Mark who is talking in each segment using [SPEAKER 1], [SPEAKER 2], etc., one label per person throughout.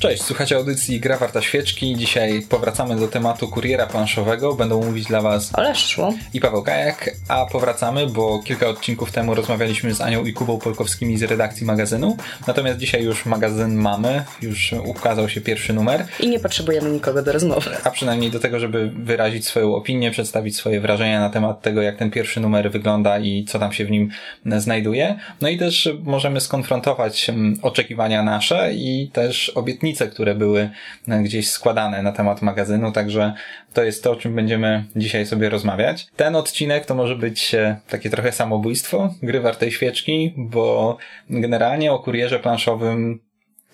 [SPEAKER 1] Cześć, słuchacie audycji Gra Warta Świeczki. Dzisiaj powracamy do tematu kuriera planszowego. Będą mówić dla Was
[SPEAKER 2] Ola Szło
[SPEAKER 1] i Paweł Kajak, a powracamy, bo kilka odcinków temu rozmawialiśmy z Anią i Kubą Polkowskimi z redakcji magazynu. Natomiast dzisiaj już magazyn mamy, już ukazał się pierwszy numer.
[SPEAKER 2] I nie potrzebujemy nikogo do rozmowy.
[SPEAKER 1] A przynajmniej do tego, żeby wyrazić swoją opinię, przedstawić swoje wrażenia na temat tego, jak ten pierwszy numer wygląda i co tam się w nim znajduje. No i też możemy skonfrontować mm, oczekiwania nasze i też obietnice, które były e, gdzieś składane na temat magazynu, także to jest to, o czym będziemy dzisiaj sobie rozmawiać. Ten odcinek to może być e, takie trochę samobójstwo gry wartej świeczki, bo generalnie o kurierze planszowym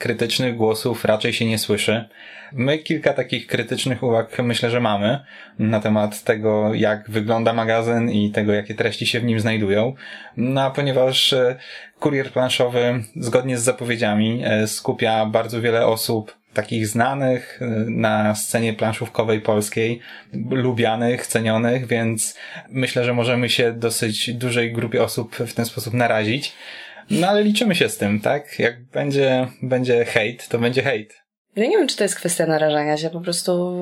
[SPEAKER 1] krytycznych głosów raczej się nie słyszy. My kilka takich krytycznych uwag myślę, że mamy na temat tego, jak wygląda magazyn i tego, jakie treści się w nim znajdują. No a ponieważ e, kurier planszowy, zgodnie z zapowiedziami, e, skupia bardzo wiele osób takich znanych e, na scenie planszówkowej polskiej, lubianych, cenionych, więc myślę, że możemy się dosyć dużej grupie osób w ten sposób narazić. No ale liczymy się z tym, tak? Jak będzie, będzie hejt, to będzie hejt.
[SPEAKER 2] Ja nie wiem, czy to jest kwestia narażania się, po prostu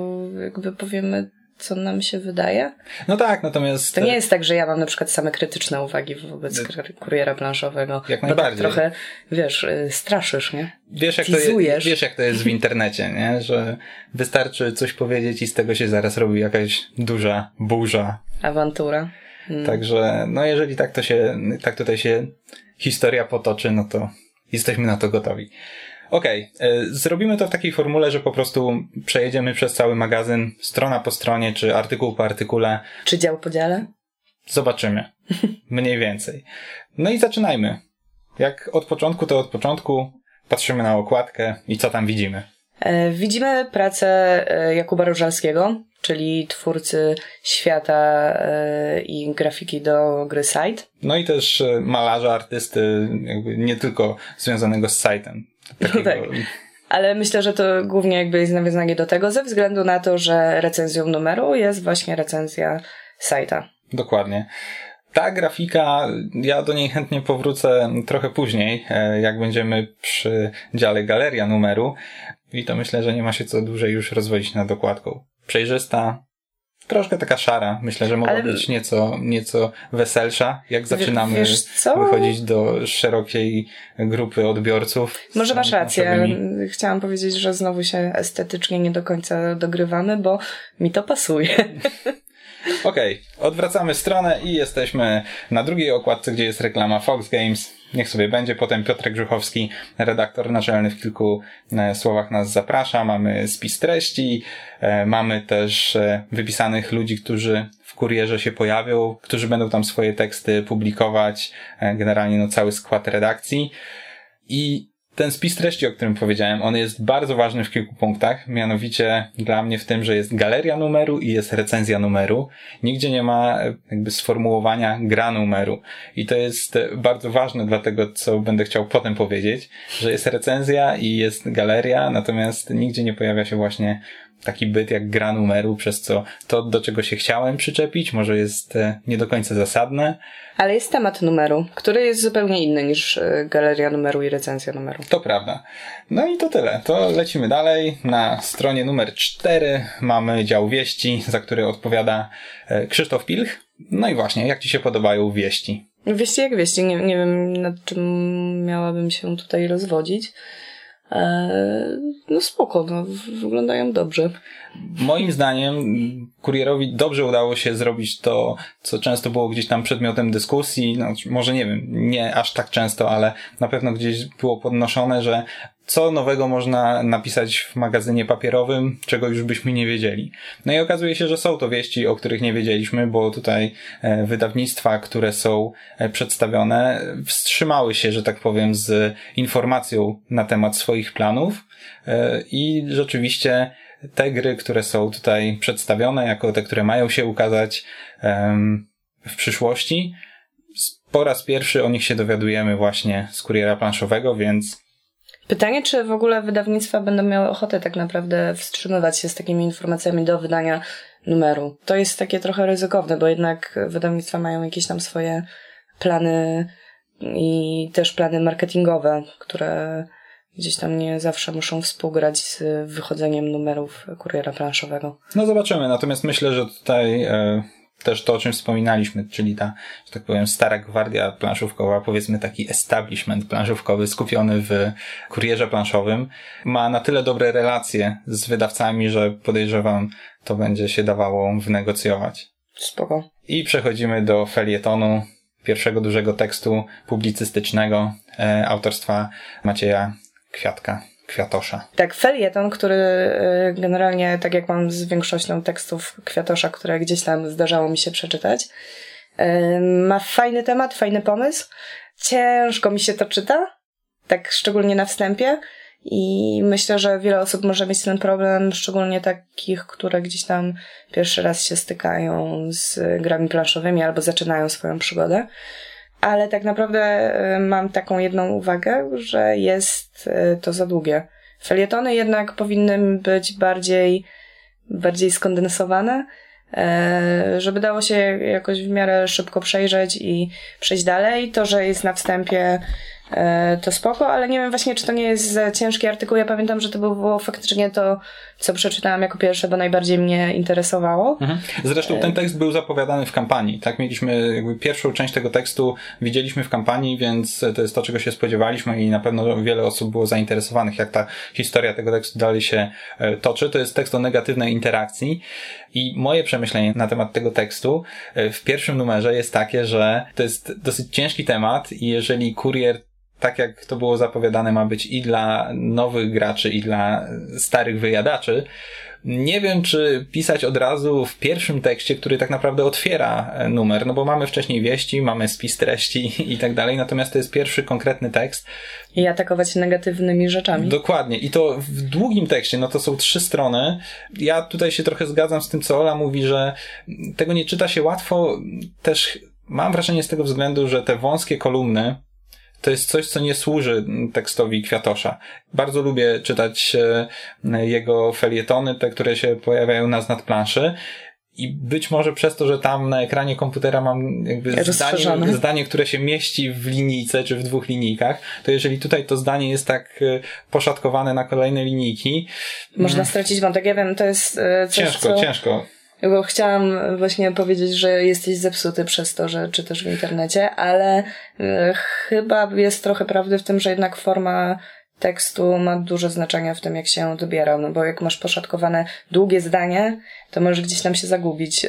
[SPEAKER 2] jakby powiemy co nam się wydaje.
[SPEAKER 1] No tak, natomiast...
[SPEAKER 2] To nie jest tak, że ja mam na przykład same krytyczne uwagi wobec kuriera planszowego.
[SPEAKER 1] Jak najbardziej.
[SPEAKER 2] Tak trochę, wiesz, y, straszysz, nie?
[SPEAKER 1] Wiesz jak, to jest, wiesz, jak to jest w internecie, nie? Że wystarczy coś powiedzieć i z tego się zaraz robi jakaś duża burza.
[SPEAKER 2] Awantura.
[SPEAKER 1] Hmm. Także, no jeżeli tak to się, tak tutaj się historia potoczy, no to jesteśmy na to gotowi. Okej, okay. E, zrobimy to w takiej formule, że po prostu przejedziemy przez cały magazyn, strona po stronie, czy artykuł po artykule.
[SPEAKER 2] Czy dział po dziale?
[SPEAKER 1] Zobaczymy. Mniej więcej. No i zaczynajmy. Jak od początku, to od początku patrzymy na okładkę i co tam widzimy.
[SPEAKER 2] E, widzimy pracę e, Jakuba Różalskiego, czyli twórcy świata i grafiki do gry Site.
[SPEAKER 1] No i też malarza, artysty, jakby nie tylko związanego z Site'em.
[SPEAKER 2] No tak. Ale myślę, że to głównie jakby jest nawiązanie do tego, ze względu na to, że recenzją numeru jest właśnie recenzja sajta.
[SPEAKER 1] Dokładnie. Ta grafika, ja do niej chętnie powrócę trochę później, e, jak będziemy przy dziale galeria numeru. I to myślę, że nie ma się co dłużej już rozwodzić nad dokładką. Przejrzysta, troszkę taka szara. Myślę, że mogła Ale... być nieco, nieco weselsza, jak zaczynamy wychodzić do szerokiej grupy odbiorców.
[SPEAKER 2] Może masz rację. Chciałam powiedzieć, że znowu się estetycznie nie do końca dogrywamy, bo mi to pasuje.
[SPEAKER 1] Okej, okay, odwracamy stronę i jesteśmy na drugiej okładce, gdzie jest reklama Fox Games. Niech sobie będzie. Potem Piotrek Grzuchowski, redaktor naczelny w kilku e, słowach nas zaprasza. Mamy spis treści, e, mamy też e, wypisanych ludzi, którzy w kurierze się pojawią, którzy będą tam swoje teksty publikować. Generalnie no cały skład redakcji. I ten spis treści, o którym powiedziałem, on jest bardzo ważny w kilku punktach, mianowicie dla mnie w tym, że jest galeria numeru i jest recenzja numeru. Nigdzie nie ma jakby sformułowania gra numeru. I to jest bardzo ważne dla tego, co będę chciał potem powiedzieć, że jest recenzja i jest galeria, natomiast nigdzie nie pojawia się właśnie taki byt jak gra numeru, przez co to, do czego się chciałem przyczepić, może jest e, nie do końca zasadne.
[SPEAKER 2] Ale jest temat numeru, który jest zupełnie inny niż e, galeria numeru i recenzja numeru.
[SPEAKER 1] To prawda. No i to tyle. To lecimy dalej. Na stronie numer 4 mamy dział wieści, za który odpowiada e, Krzysztof Pilch. No i właśnie, jak Ci się podobają wieści?
[SPEAKER 2] Wieści jak wieści. Nie, nie wiem, nad czym miałabym się tutaj rozwodzić. Eee, no spoko, no, wyglądają dobrze.
[SPEAKER 1] Moim zdaniem kurierowi dobrze udało się zrobić to, co często było gdzieś tam przedmiotem dyskusji, no, może nie wiem, nie aż tak często, ale na pewno gdzieś było podnoszone, że co nowego można napisać w magazynie papierowym, czego już byśmy nie wiedzieli. No i okazuje się, że są to wieści, o których nie wiedzieliśmy, bo tutaj e, wydawnictwa, które są e, przedstawione, wstrzymały się, że tak powiem, z informacją na temat swoich planów e, i rzeczywiście te gry, które są tutaj przedstawione, jako te, które mają się ukazać w przyszłości, po raz pierwszy o nich się dowiadujemy właśnie z kuriera planszowego, więc
[SPEAKER 2] Pytanie, czy w ogóle wydawnictwa będą miały ochotę tak naprawdę wstrzymywać się z takimi informacjami do wydania numeru. To jest takie trochę ryzykowne, bo jednak wydawnictwa mają jakieś tam swoje plany i też plany marketingowe, które gdzieś tam nie zawsze muszą współgrać z wychodzeniem numerów kuriera planszowego.
[SPEAKER 1] No zobaczymy, natomiast myślę, że tutaj e, też to, o czym wspominaliśmy, czyli ta, że tak powiem, stara gwardia planszówkowa, powiedzmy taki establishment planszówkowy skupiony w kurierze planszowym, ma na tyle dobre relacje z wydawcami, że podejrzewam, to będzie się dawało wynegocjować.
[SPEAKER 2] Spoko.
[SPEAKER 1] I przechodzimy do felietonu, pierwszego dużego tekstu publicystycznego e, autorstwa Macieja Kwiatka. Kwiatosza.
[SPEAKER 2] Tak, felieton, który y, generalnie, tak jak mam z większością tekstów Kwiatosza, które gdzieś tam zdarzało mi się przeczytać, y, ma fajny temat, fajny pomysł. Ciężko mi się to czyta, tak szczególnie na wstępie. I myślę, że wiele osób może mieć ten problem, szczególnie takich, które gdzieś tam pierwszy raz się stykają z grami planszowymi albo zaczynają swoją przygodę. Ale tak naprawdę y, mam taką jedną uwagę, że jest y, to za długie. Felietony jednak powinny być bardziej, bardziej skondensowane, y, żeby dało się jakoś w miarę szybko przejrzeć i przejść dalej. To, że jest na wstępie E, to spoko, ale nie wiem właśnie, czy to nie jest za ciężki artykuł. Ja pamiętam, że to było faktycznie to, co przeczytałam jako pierwsze, bo najbardziej mnie interesowało. Mhm.
[SPEAKER 1] Zresztą ten tekst był zapowiadany w kampanii, tak? Mieliśmy jakby pierwszą część tego tekstu widzieliśmy w kampanii, więc to jest to, czego się spodziewaliśmy i na pewno wiele osób było zainteresowanych, jak ta historia tego tekstu dalej się e, toczy. To jest tekst o negatywnej interakcji i moje przemyślenie na temat tego tekstu e, w pierwszym numerze jest takie, że to jest dosyć ciężki temat i jeżeli kurier tak jak to było zapowiadane, ma być i dla nowych graczy, i dla starych wyjadaczy. Nie wiem, czy pisać od razu w pierwszym tekście, który tak naprawdę otwiera e, numer, no bo mamy wcześniej wieści, mamy spis treści i tak dalej, natomiast to jest pierwszy konkretny tekst.
[SPEAKER 2] I atakować negatywnymi rzeczami.
[SPEAKER 1] Dokładnie. I to w długim tekście, no to są trzy strony. Ja tutaj się trochę zgadzam z tym, co Ola mówi, że tego nie czyta się łatwo. Też mam wrażenie z tego względu, że te wąskie kolumny, to jest coś, co nie służy tekstowi Kwiatosza. Bardzo lubię czytać e, jego felietony, te, które się pojawiają na znad planszy. I być może przez to, że tam na ekranie komputera mam jakby zdanie, zdanie, które się mieści w linijce czy w dwóch linijkach, to jeżeli tutaj to zdanie jest tak e, poszatkowane na kolejne linijki.
[SPEAKER 2] Można mm, stracić wątek. Ja wiem, to jest e, coś,
[SPEAKER 1] Ciężko,
[SPEAKER 2] co...
[SPEAKER 1] ciężko.
[SPEAKER 2] Bo chciałam właśnie powiedzieć, że jesteś zepsuty przez to, że czytasz w internecie, ale y, chyba jest trochę prawdy w tym, że jednak forma tekstu ma duże znaczenie w tym, jak się dobiera. No bo jak masz poszatkowane długie zdanie, to możesz gdzieś tam się zagubić.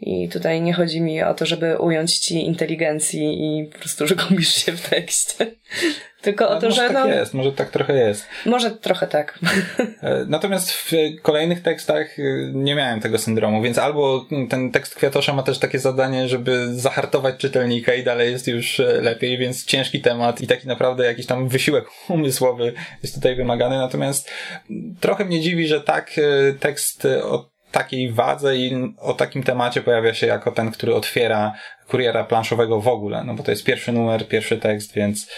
[SPEAKER 2] I tutaj nie chodzi mi o to, żeby ująć ci inteligencji i po prostu, że gubisz się w tekście. Tylko o to,
[SPEAKER 1] może
[SPEAKER 2] że.
[SPEAKER 1] Tak no, jest, może tak trochę jest.
[SPEAKER 2] Może trochę tak.
[SPEAKER 1] E, natomiast w kolejnych tekstach e, nie miałem tego syndromu, więc albo ten tekst Kwiatosza ma też takie zadanie, żeby zahartować czytelnika i dalej jest już e, lepiej, więc ciężki temat i taki naprawdę jakiś tam wysiłek umysłowy jest tutaj wymagany. Natomiast trochę mnie dziwi, że tak tekst o takiej wadze i o takim temacie pojawia się jako ten, który otwiera kuriera planszowego w ogóle, no bo to jest pierwszy numer, pierwszy tekst, więc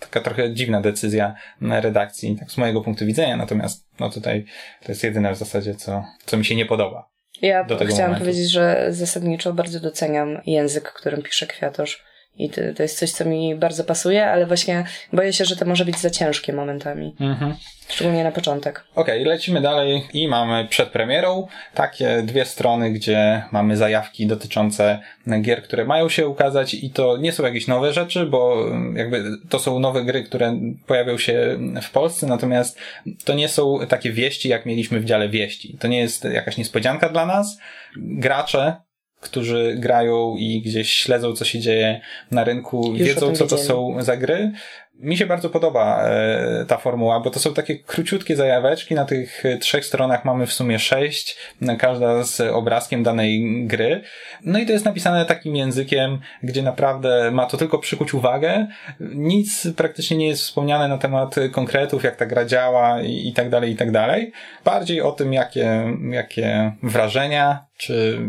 [SPEAKER 1] taka trochę dziwna decyzja redakcji, tak z mojego punktu widzenia, natomiast no tutaj to jest jedyne w zasadzie, co, co mi się nie podoba.
[SPEAKER 2] Ja chciałam momentu. powiedzieć, że zasadniczo bardzo doceniam język, którym pisze Kwiatosz i to, to jest coś, co mi bardzo pasuje, ale właśnie boję się, że to może być za ciężkie momentami. Mhm. Szczególnie na początek.
[SPEAKER 1] Okej, okay, lecimy dalej i mamy przed premierą takie dwie strony, gdzie mamy zajawki dotyczące gier, które mają się ukazać i to nie są jakieś nowe rzeczy, bo jakby to są nowe gry, które pojawią się w Polsce, natomiast to nie są takie wieści, jak mieliśmy w dziale wieści. To nie jest jakaś niespodzianka dla nas. Gracze którzy grają i gdzieś śledzą, co się dzieje na rynku, Już wiedzą, co to są za gry. Mi się bardzo podoba e, ta formuła, bo to są takie króciutkie zajaweczki. Na tych trzech stronach mamy w sumie sześć, każda z obrazkiem danej gry. No i to jest napisane takim językiem, gdzie naprawdę ma to tylko przykuć uwagę. Nic praktycznie nie jest wspomniane na temat konkretów, jak ta gra działa i, i tak dalej, i tak dalej. Bardziej o tym, jakie, jakie wrażenia, czy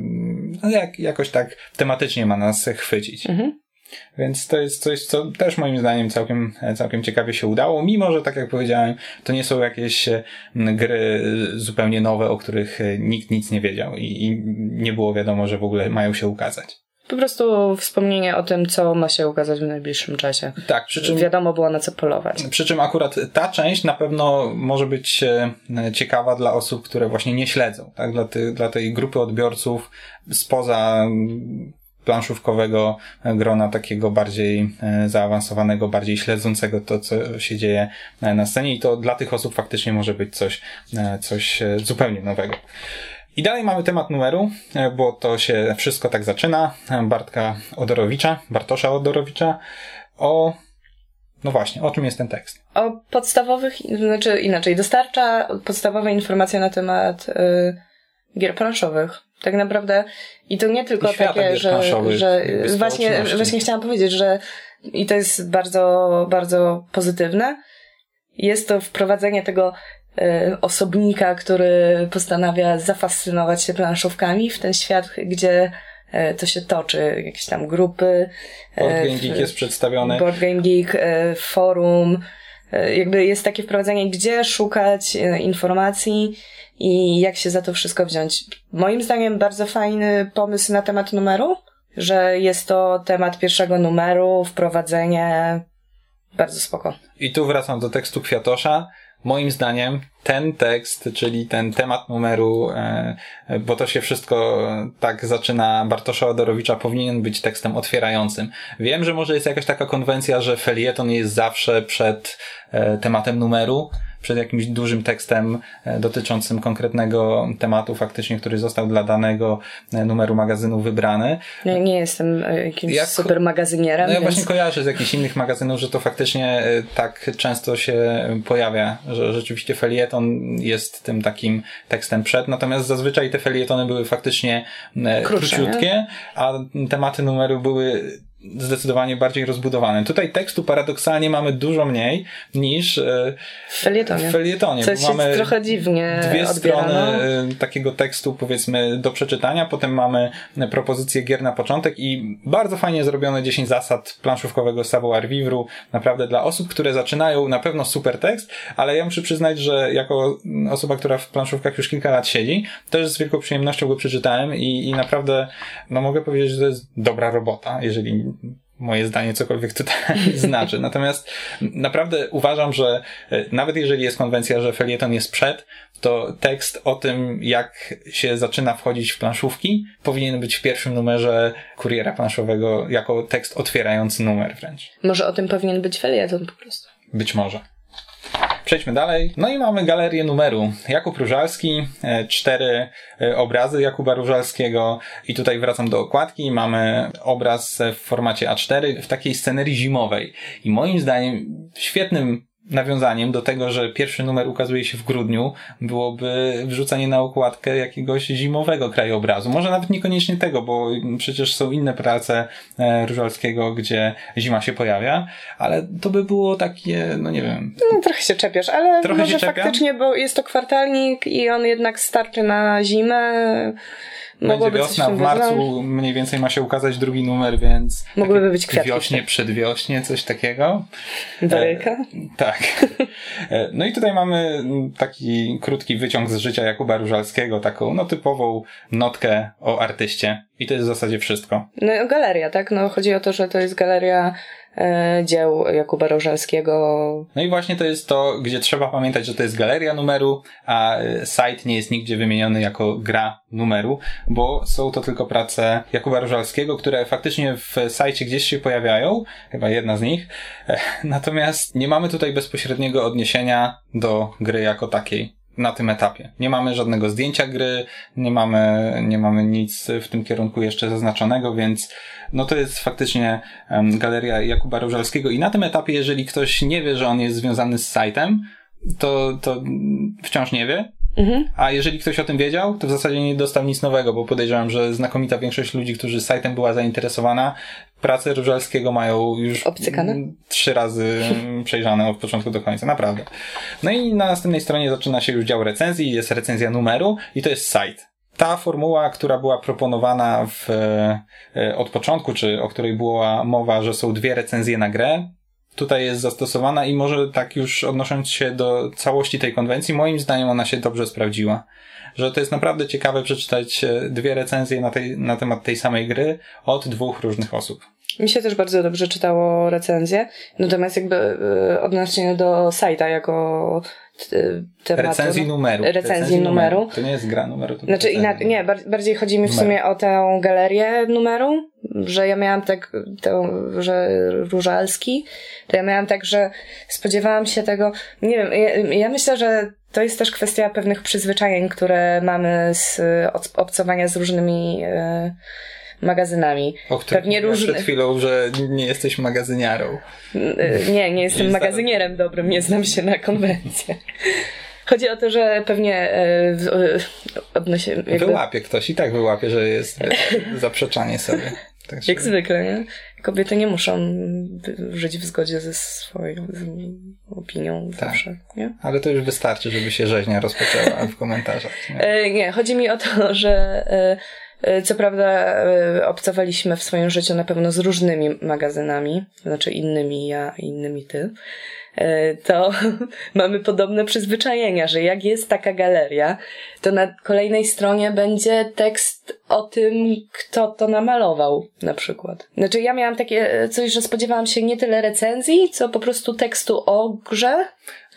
[SPEAKER 1] no jak, jakoś tak tematycznie ma nas chwycić. Mhm. Więc to jest coś, co też moim zdaniem całkiem, całkiem ciekawie się udało, mimo że, tak jak powiedziałem, to nie są jakieś gry zupełnie nowe, o których nikt nic nie wiedział i, i nie było wiadomo, że w ogóle mają się ukazać.
[SPEAKER 2] Po prostu wspomnienie o tym, co ma się ukazać w najbliższym czasie.
[SPEAKER 1] Tak, przy czym,
[SPEAKER 2] Wiadomo było na co polować.
[SPEAKER 1] przy czym akurat ta część na pewno może być e, ciekawa dla osób, które właśnie nie śledzą, tak? Dla, ty, dla tej grupy odbiorców spoza planszówkowego grona takiego bardziej e, zaawansowanego, bardziej śledzącego to, co się dzieje e, na scenie i to dla tych osób faktycznie może być coś, e, coś zupełnie nowego. I dalej mamy temat numeru, bo to się wszystko tak zaczyna. Bartka Odorowicza, Bartosza Odorowicza o, no właśnie, o czym jest ten tekst?
[SPEAKER 2] O podstawowych, znaczy inaczej, dostarcza podstawowe informacje na temat y, gier planszowych. Tak naprawdę. I to nie tylko takie, że, że właśnie, właśnie chciałam powiedzieć, że i to jest bardzo, bardzo pozytywne. Jest to wprowadzenie tego y, osobnika, który postanawia zafascynować się planszówkami w ten świat, gdzie y, to się toczy, jakieś tam grupy.
[SPEAKER 1] Board
[SPEAKER 2] y,
[SPEAKER 1] Game Geek jest przedstawiony.
[SPEAKER 2] Board Game Geek, e, forum. E, Jakby jest takie wprowadzenie, gdzie szukać e, informacji i jak się za to wszystko wziąć. Moim zdaniem bardzo fajny pomysł na temat numeru, że jest to temat pierwszego numeru, wprowadzenie. Bardzo spoko.
[SPEAKER 1] I tu wracam do tekstu Kwiatosza. Moim zdaniem ten tekst, czyli ten temat numeru, e, bo to się wszystko e, tak zaczyna Bartosza Odorowicza, powinien być tekstem otwierającym. Wiem, że może jest jakaś taka konwencja, że felieton jest zawsze przed e, tematem numeru, przed jakimś dużym tekstem e, dotyczącym konkretnego tematu faktycznie, który został dla danego e, numeru magazynu wybrany.
[SPEAKER 2] Ja nie jestem e, jakimś
[SPEAKER 1] Jak-
[SPEAKER 2] super magazynierem,
[SPEAKER 1] No ja
[SPEAKER 2] więc
[SPEAKER 1] właśnie kojarzę z jakichś innych magazynów, że to faktycznie tak często się pojawia, że rzeczywiście felieton jest tym takim tekstem przed, natomiast zazwyczaj te felietony były faktycznie
[SPEAKER 2] Krótsze,
[SPEAKER 1] króciutkie, a tematy numeru były zdecydowanie bardziej rozbudowane. Tutaj tekstu paradoksalnie mamy dużo mniej niż e,
[SPEAKER 2] w felietonie.
[SPEAKER 1] w felietonie.
[SPEAKER 2] Co
[SPEAKER 1] bo
[SPEAKER 2] się
[SPEAKER 1] mamy
[SPEAKER 2] trochę dziwnie
[SPEAKER 1] dwie strony e, takiego tekstu, powiedzmy, do przeczytania, potem mamy propozycję gier na początek i bardzo fajnie zrobione 10 zasad planszówkowego savoir vivre, naprawdę dla osób, które zaczynają, na pewno super tekst, ale ja muszę przyznać, że jako osoba, która w planszówkach już kilka lat siedzi, też z wielką przyjemnością go przeczytałem i, i naprawdę, no mogę powiedzieć, że to jest dobra robota, jeżeli moje zdanie cokolwiek tutaj znaczy. Natomiast naprawdę uważam, że e, nawet jeżeli jest konwencja, że felieton jest przed, to tekst o tym, jak się zaczyna wchodzić w planszówki, powinien być w pierwszym numerze kuriera planszowego jako tekst otwierający numer wręcz.
[SPEAKER 2] Może o tym powinien być felieton po prostu.
[SPEAKER 1] Być może. Przejdźmy dalej. No i mamy galerię numeru. Jakub Różalski, e, cztery e, obrazy Jakuba Różalskiego i tutaj wracam do okładki. Mamy obraz w formacie A4 w takiej scenerii zimowej. I moim zdaniem świetnym nawiązaniem do tego, że pierwszy numer ukazuje się w grudniu, byłoby wrzucenie na okładkę jakiegoś zimowego krajobrazu. Może nawet niekoniecznie tego, bo przecież są inne prace e, Różalskiego, gdzie zima się pojawia, ale to by było takie, no nie wiem,
[SPEAKER 2] No, trochę się czepiasz, ale
[SPEAKER 1] Trochę
[SPEAKER 2] może faktycznie, bo jest to kwartalnik i on jednak starczy na zimę.
[SPEAKER 1] Będzie
[SPEAKER 2] Mogłoby coś
[SPEAKER 1] wiosna, w marcu mniej więcej ma się ukazać drugi numer, więc
[SPEAKER 2] Mogłyby być kwiatki.
[SPEAKER 1] wiośnie, przedwiośnie, coś takiego.
[SPEAKER 2] Baryka.
[SPEAKER 1] Tak. E, No i tutaj mamy taki krótki wyciąg z życia Jakuba Różalskiego, taką no typową notkę o artyście. I to jest w zasadzie wszystko.
[SPEAKER 2] No galeria, tak? No chodzi o to, że to jest galeria e, dzieł Jakuba Rożalskiego.
[SPEAKER 1] No i właśnie to jest to, gdzie trzeba pamiętać, że to jest galeria numeru, a e, site nie jest nigdzie wymieniony jako gra numeru, bo są to tylko prace Jakuba Różalskiego, które faktycznie w sajcie gdzieś się pojawiają, chyba jedna z nich, E, natomiast nie mamy tutaj bezpośredniego odniesienia do gry jako takiej. Na tym etapie. Nie mamy żadnego zdjęcia gry, nie mamy, nie mamy nic w tym kierunku jeszcze zaznaczonego, więc no to jest faktycznie em, galeria Jakuba Różalskiego i na tym etapie, jeżeli ktoś nie wie, że on jest związany z sajtem, to, to wciąż nie wie.
[SPEAKER 2] Mhm.
[SPEAKER 1] A jeżeli ktoś o tym wiedział, to w zasadzie nie dostał nic nowego, bo podejrzewam, że znakomita większość ludzi, którzy sajtem była zainteresowana, pracę Różalskiego mają już
[SPEAKER 2] Obcykane?
[SPEAKER 1] trzy razy przejrzane od początku do końca, naprawdę. No i na następnej stronie zaczyna się już dział recenzji, jest recenzja numeru i to jest site. Ta formuła, która była proponowana w, e, od początku, czy o której była mowa, że są dwie recenzje na grę, tutaj jest zastosowana i może tak już odnosząc się do całości tej konwencji, moim zdaniem ona się dobrze sprawdziła. Że to jest naprawdę ciekawe przeczytać e, dwie recenzje na, tej, na temat tej samej gry od dwóch różnych osób.
[SPEAKER 2] Mi się też bardzo dobrze czytało recenzję, natomiast jakby y, odnośnie do sajta jako
[SPEAKER 1] tematu. Recenzji numeru.
[SPEAKER 2] Recenzji, recenzji numeru. numeru.
[SPEAKER 1] To nie jest gra numeru.
[SPEAKER 2] To znaczy, ina- nie, bardziej chodzi mi w sumie o tę galerię numeru, że ja miałam tak, to, że Różalski, to ja miałam tak, że spodziewałam się tego, nie wiem, ja, ja myślę, że to jest też kwestia pewnych przyzwyczajeń, które mamy z obcowania z różnymi e, magazynami.
[SPEAKER 1] O Pewnie różne... przed chwilą, że nie jesteś magazyniarą.
[SPEAKER 2] Nie, nie jestem nie magazynierem dobrym, nie znam się na konwencję. Chodzi o to, że pewnie e, odnosi... Jakby...
[SPEAKER 1] Wyłapie ktoś i tak wyłapie, że jest zaprzeczanie sobie.
[SPEAKER 2] Także... Jak zwykle, nie? Kobiety nie muszą żyć w zgodzie ze swoją opinią tak. zawsze, nie?
[SPEAKER 1] Ale to już wystarczy, żeby się rzeźnia rozpoczęła w komentarzach.
[SPEAKER 2] Nie? E, nie, chodzi mi o to, że e, E, co prawda e, obcowaliśmy w swoim życiu na pewno z różnymi magazynami, znaczy innymi ja innymi ty, e, to mamy podobne przyzwyczajenia, że jak jest taka galeria, to na kolejnej stronie będzie tekst o tym, kto to namalował, na przykład. Znaczy ja miałam takie coś, że spodziewałam się nie tyle recenzji, co po prostu tekstu o grze.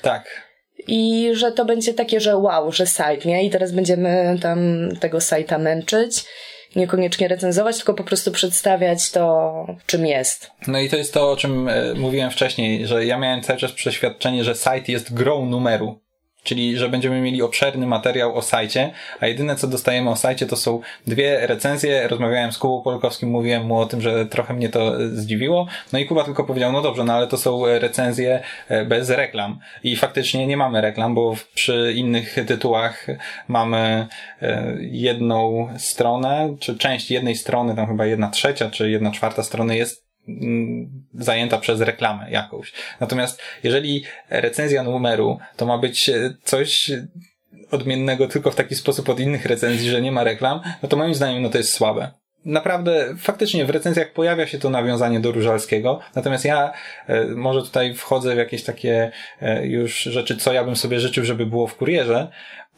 [SPEAKER 1] Tak
[SPEAKER 2] i że to będzie takie, że wow, że site, nie? I teraz będziemy tam tego sajta męczyć niekoniecznie recenzować, tylko po prostu przedstawiać to, czym jest.
[SPEAKER 1] No i to jest to, o czym e, mówiłem wcześniej, że ja miałem cały czas przeświadczenie, że site jest grą numeru. Czyli, że będziemy mieli obszerny materiał o sajcie, a jedyne co dostajemy o sajcie to są dwie recenzje. Rozmawiałem z Kubą Polkowskim, mówiłem mu o tym, że trochę mnie to zdziwiło. No i Kuba tylko powiedział, no dobrze, no ale to są recenzje e, bez reklam. I faktycznie nie mamy reklam, bo przy innych tytułach mamy e, jedną stronę, czy część jednej strony, tam chyba jedna trzecia, czy jedna czwarta strony jest zajęta przez reklamę jakąś. Natomiast jeżeli recenzja numeru to ma być e, coś odmiennego tylko w taki sposób od innych recenzji, że nie ma reklam, no to moim zdaniem no to jest słabe. Naprawdę, faktycznie w recenzjach pojawia się to nawiązanie do Różalskiego, natomiast ja e, może tutaj wchodzę w jakieś takie e, już rzeczy, co ja bym sobie życzył, żeby było w kurierze.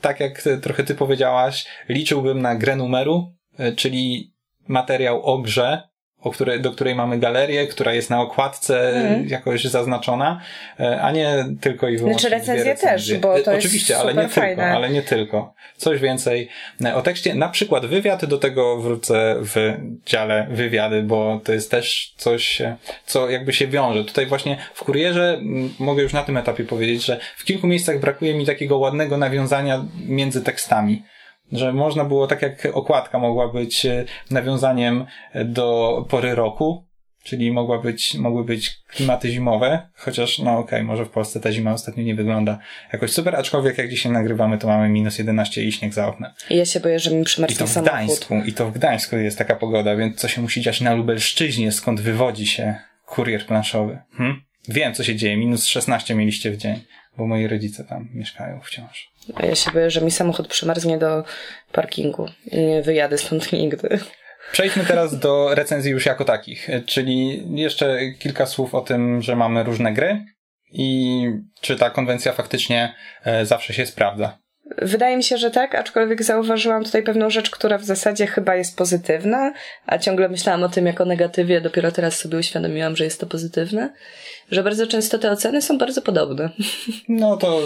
[SPEAKER 1] Tak jak trochę ty powiedziałaś, liczyłbym na grę numeru, czyli materiał o grze, której, do której mamy galerię, która jest na okładce mm. jakoś zaznaczona, e, a nie tylko i wyłącznie.
[SPEAKER 2] Znaczy recenzje, też, bo to
[SPEAKER 1] Oczywiście,
[SPEAKER 2] jest
[SPEAKER 1] ale nie
[SPEAKER 2] fajne.
[SPEAKER 1] tylko, ale nie tylko. Coś więcej e, o tekście. Na przykład wywiad, do tego wrócę w dziale wywiady, bo to jest też coś, e, co jakby się wiąże. Tutaj właśnie w kurierze mogę już na tym etapie powiedzieć, że w kilku miejscach brakuje mi takiego ładnego nawiązania między tekstami że można było, tak jak okładka mogła być e, nawiązaniem do pory roku, czyli mogła być, mogły być klimaty zimowe, chociaż no okej, okay, może w Polsce ta zima ostatnio nie wygląda jakoś super, aczkolwiek jak dzisiaj nagrywamy, to mamy minus 11 i śnieg za oknem.
[SPEAKER 2] I ja się boję, że mi przymarznie
[SPEAKER 1] I to w samochód. Gdańsku, i to w Gdańsku jest taka pogoda, więc co się musi dziać na Lubelszczyźnie, skąd wywodzi się kurier planszowy. Hm? Wiem, co się dzieje, minus 16 mieliście w dzień, bo moi rodzice tam mieszkają wciąż.
[SPEAKER 2] A ja się boję, że mi samochód przymarznie do parkingu i nie wyjadę stąd nigdy.
[SPEAKER 1] Przejdźmy teraz do recenzji już jako takich, czyli jeszcze kilka słów o tym, że mamy różne gry i czy ta konwencja faktycznie e, zawsze się sprawdza.
[SPEAKER 2] Wydaje mi się, że tak, aczkolwiek zauważyłam tutaj pewną rzecz, która w zasadzie chyba jest pozytywna, a ciągle myślałam o tym jako negatywie, dopiero teraz sobie uświadomiłam, że jest to pozytywne że bardzo często te oceny są bardzo podobne.
[SPEAKER 1] No to,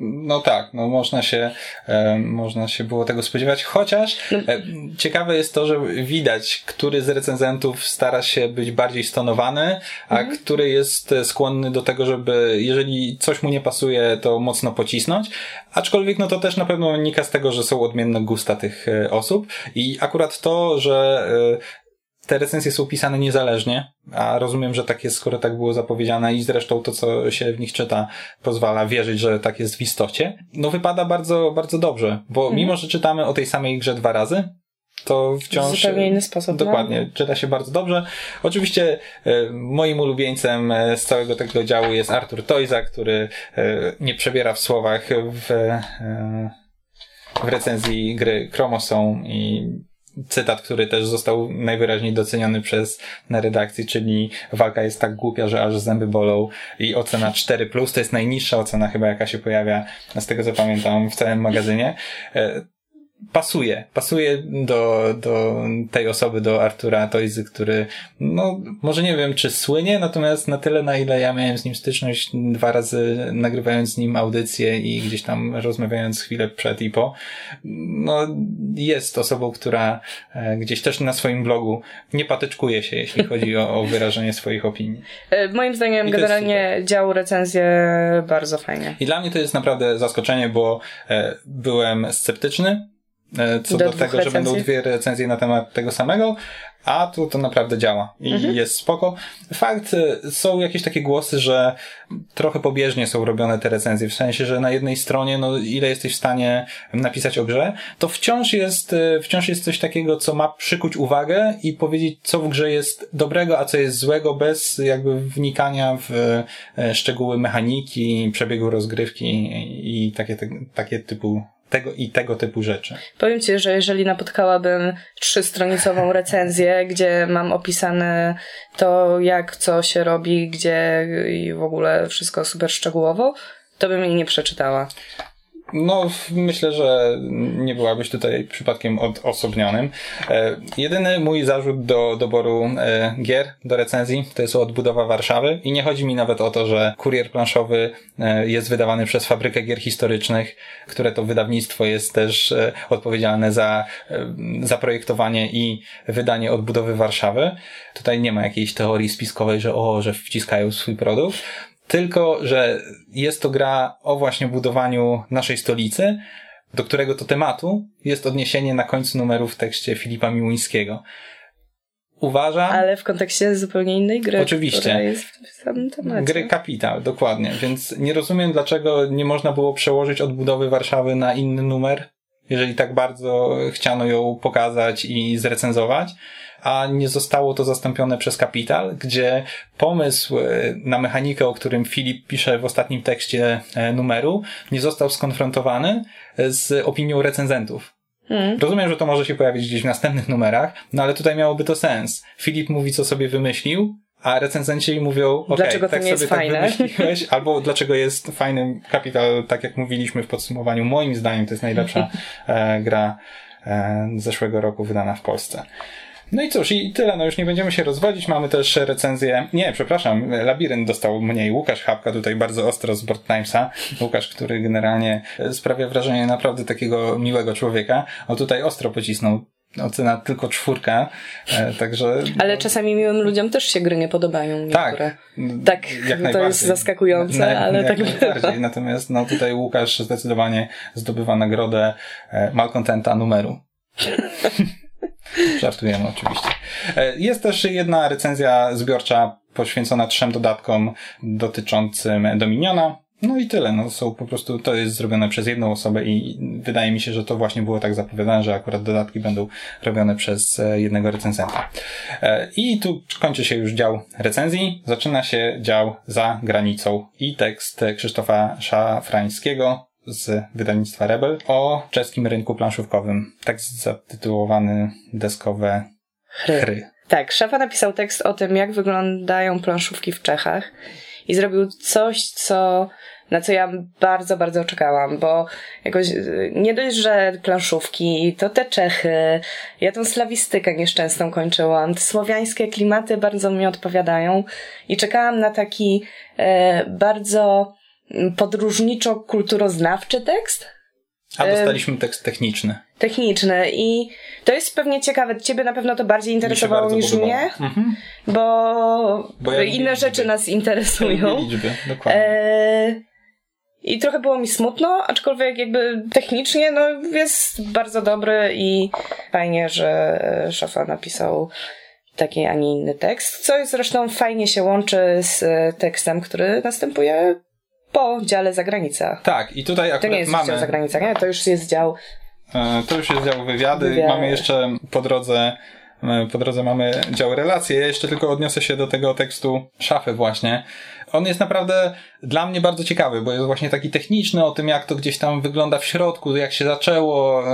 [SPEAKER 1] no tak, no można się, e, można się było tego spodziewać, chociaż e, ciekawe jest to, że widać, który z recenzentów stara się być bardziej stonowany, a mhm. który jest skłonny do tego, żeby jeżeli coś mu nie pasuje, to mocno pocisnąć, aczkolwiek no to też na pewno wynika z tego, że są odmienne gusta tych e, osób i akurat to, że e, te recenzje są pisane niezależnie, a rozumiem, że tak jest, skoro tak było zapowiedziane i zresztą to, co się w nich czyta, pozwala wierzyć, że tak jest w istocie. No wypada bardzo, bardzo dobrze, bo mhm. mimo, że czytamy o tej samej grze dwa razy, to wciąż.
[SPEAKER 2] W zupełnie inny sposób.
[SPEAKER 1] No. Dokładnie, no? czyta się bardzo dobrze. Oczywiście e, moim ulubieńcem e, z całego tego działu jest Artur Toyza, który e, nie przebiera w słowach w, w recenzji gry Chromosome i cytat, który też został najwyraźniej doceniony przez na redakcji, czyli walka jest tak głupia, że aż zęby bolą i ocena 4+, to jest najniższa ocena chyba jaka się pojawia, z tego co pamiętam, w całym magazynie. Pasuje, pasuje do, do tej osoby, do Artura Toizy, który, no, może nie wiem, czy słynie, natomiast na tyle, na ile ja miałem z nim styczność dwa razy nagrywając z nim audycję i gdzieś tam rozmawiając chwilę przed i po, no, jest osobą, która e, gdzieś też na swoim blogu nie patyczkuje się, jeśli chodzi o, o wyrażenie swoich opinii.
[SPEAKER 2] E, moim zdaniem generalnie dział recenzję bardzo fajnie.
[SPEAKER 1] I dla mnie to jest naprawdę zaskoczenie, bo e, byłem sceptyczny, co do, do tego, recenzji? że będą dwie recenzje na temat tego samego, a tu to naprawdę działa i mhm. jest spoko. Fakt, e, są jakieś takie głosy, że trochę pobieżnie są robione te recenzje, w sensie, że na jednej stronie, no ile jesteś w stanie napisać o grze, to wciąż jest, e, wciąż jest coś takiego, co ma przykuć uwagę i powiedzieć, co w grze jest dobrego, a co jest złego, bez jakby wnikania w szczegóły mechaniki, przebiegu rozgrywki i takie, takie typu tego i tego typu rzeczy.
[SPEAKER 2] Powiem Ci, że jeżeli napotkałabym trzystronicową recenzję, gdzie mam opisane to, jak co się robi, gdzie i w ogóle wszystko super szczegółowo, to bym jej nie przeczytała.
[SPEAKER 1] No, myślę, że nie byłabyś tutaj przypadkiem odosobnionym. E, jedyny mój zarzut do doboru e, gier, do recenzji, to jest odbudowa Warszawy i nie chodzi mi nawet o to, że kurier planszowy e, jest wydawany przez fabrykę gier historycznych, które to wydawnictwo jest też odpowiedzialne za zaprojektowanie i wydanie odbudowy Warszawy. Tutaj nie ma jakiejś teorii spiskowej, że o, że wciskają swój produkt tylko, że jest to gra o właśnie budowaniu naszej stolicy, do którego to tematu jest odniesienie na końcu numeru w tekście Filipa Miłuńskiego. Uważam.
[SPEAKER 2] Ale w kontekście zupełnie innej gry.
[SPEAKER 1] Oczywiście.
[SPEAKER 2] Jest w tym samym temacie.
[SPEAKER 1] Gry Kapital, dokładnie. Więc nie rozumiem, dlaczego nie można było przełożyć odbudowy Warszawy na inny numer, jeżeli tak bardzo chciano ją pokazać i zrecenzować a nie zostało to zastąpione przez Kapital, gdzie pomysł e, na mechanikę, o którym Filip pisze w ostatnim tekście e, numeru, nie został skonfrontowany e, z opinią recenzentów. Hmm. Rozumiem, że to może się pojawić gdzieś w następnych numerach, no ale tutaj miałoby to sens. Filip mówi, co sobie wymyślił, a recenzenci mówią, okej, okay, tak sobie tak fajne? wymyśliłeś, albo dlaczego jest fajny Capital, tak jak mówiliśmy w podsumowaniu, moim zdaniem to jest najlepsza e, gra e, zeszłego roku wydana w Polsce. No i cóż, i tyle, no już nie będziemy się rozwodzić, mamy też recenzję, nie, przepraszam, Labirynt dostał mniej, Łukasz Chapka tutaj bardzo ostro z Board Timesa, Łukasz, który generalnie sprawia wrażenie naprawdę takiego miłego człowieka, o tutaj ostro pocisnął. Ocena tylko czwórka, e, także...
[SPEAKER 2] Ale czasami miłym ludziom też się gry nie podobają.
[SPEAKER 1] Niektóre.
[SPEAKER 2] Tak, tak to jest zaskakujące, na, ale tak
[SPEAKER 1] najbardziej. Natomiast no tutaj Łukasz zdecydowanie zdobywa nagrodę e, Malcontenta numeru. Żartujemy oczywiście. E, jest też jedna recenzja zbiorcza poświęcona trzem dodatkom dotyczącym Dominiona. No i tyle, no są po prostu, to jest zrobione przez jedną osobę i wydaje mi się, że to właśnie było tak zapowiadane, że akurat dodatki będą robione przez e, jednego recenzenta. E, I tu kończy się już dział recenzji, zaczyna się dział za granicą i tekst Krzysztofa Szafrańskiego, z wydawnictwa Rebel o czeskim rynku planszówkowym. Tekst zatytułowany Deskowe hry.
[SPEAKER 2] Tak, Szafa napisał tekst o tym, jak wyglądają planszówki w Czechach i zrobił coś, co na co ja bardzo, bardzo czekałam, bo jakoś nie dość, że planszówki, to te Czechy, ja tą slawistykę nieszczęsną kończyłam, te słowiańskie klimaty bardzo mi odpowiadają i czekałam na taki e, bardzo podróżniczo-kulturoznawczy tekst.
[SPEAKER 1] A dostaliśmy tekst techniczny.
[SPEAKER 2] Techniczny i to jest pewnie ciekawe. Ciebie na pewno to bardziej interesowało niż podobało. mnie, mhm. bo, bo ja inne rzeczy nas interesują.
[SPEAKER 1] Liczby, dokładnie. E...
[SPEAKER 2] I trochę było mi smutno, aczkolwiek jakby technicznie no, jest bardzo dobry i fajnie, że szafa napisał taki, a nie inny tekst, co zresztą fajnie się łączy z tekstem, który następuje po dziale zagranica.
[SPEAKER 1] Tak, i tutaj akurat
[SPEAKER 2] To nie jest
[SPEAKER 1] mamy...
[SPEAKER 2] dział zagranica, nie? To już jest dział...
[SPEAKER 1] E, to już jest dział wywiady. wywiady. Mamy jeszcze po drodze e, po drodze mamy dział relacje. Ja jeszcze tylko odniosę się do tego tekstu szafy właśnie. On jest naprawdę dla mnie bardzo ciekawy, bo jest właśnie taki techniczny o tym, jak to gdzieś tam wygląda w środku, jak się zaczęło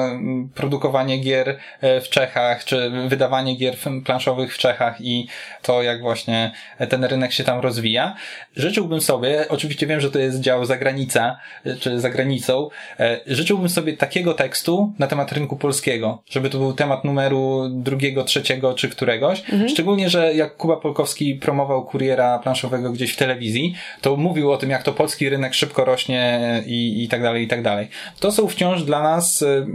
[SPEAKER 1] produkowanie gier e, w Czechach, czy wydawanie gier planszowych w Czechach i to, jak właśnie ten rynek się tam rozwija. Życzyłbym sobie, oczywiście wiem, że to jest dział zagranica, e, czy za granicą, e, życzyłbym sobie takiego tekstu na temat rynku polskiego, żeby to był temat numeru drugiego, trzeciego, czy któregoś. Mhm. Szczególnie, że jak Kuba Polkowski promował kuriera planszowego gdzieś w telewizji, to mówił o tym, jak to polski rynek szybko rośnie i, i tak dalej, i tak dalej. To są wciąż dla nas y,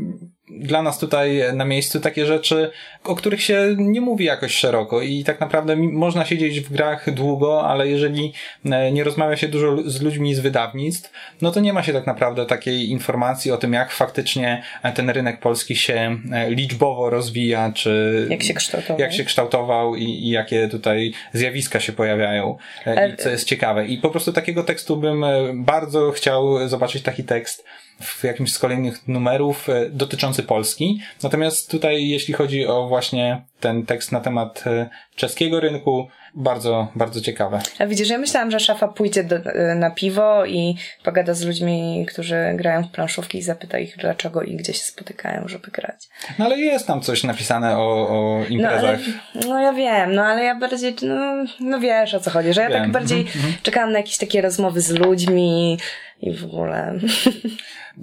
[SPEAKER 1] dla nas tutaj na miejscu takie rzeczy, o których się nie mówi jakoś szeroko i tak naprawdę można siedzieć w grach długo, ale jeżeli e, nie rozmawia się dużo z ludźmi z wydawnictw, no to nie ma się tak naprawdę takiej informacji o tym, jak faktycznie ten rynek polski się e, liczbowo rozwija, czy
[SPEAKER 2] jak się kształtował,
[SPEAKER 1] jak się kształtował i, i jakie tutaj zjawiska się pojawiają e, i co jest ciekawe. I po prostu takiego tekstu bym bardzo chciał zobaczyć taki tekst w jakimś z kolejnych numerów e, dotyczący Polski. Natomiast tutaj, jeśli chodzi o właśnie ten tekst na temat e, czeskiego rynku, bardzo, bardzo ciekawe.
[SPEAKER 2] A widzisz, ja myślałam, że szafa pójdzie do, e, na piwo i pogada z ludźmi, którzy grają w planszówki i zapyta ich, dlaczego i gdzie się spotykają, żeby grać.
[SPEAKER 1] No ale jest tam coś napisane o, o imprezach.
[SPEAKER 2] No, ale, no ja wiem, no ale ja bardziej, no, no wiesz o co chodzi, że ja tak wiem. tak bardziej mm -hmm. czekałam na jakieś takie rozmowy z ludźmi i w ogóle.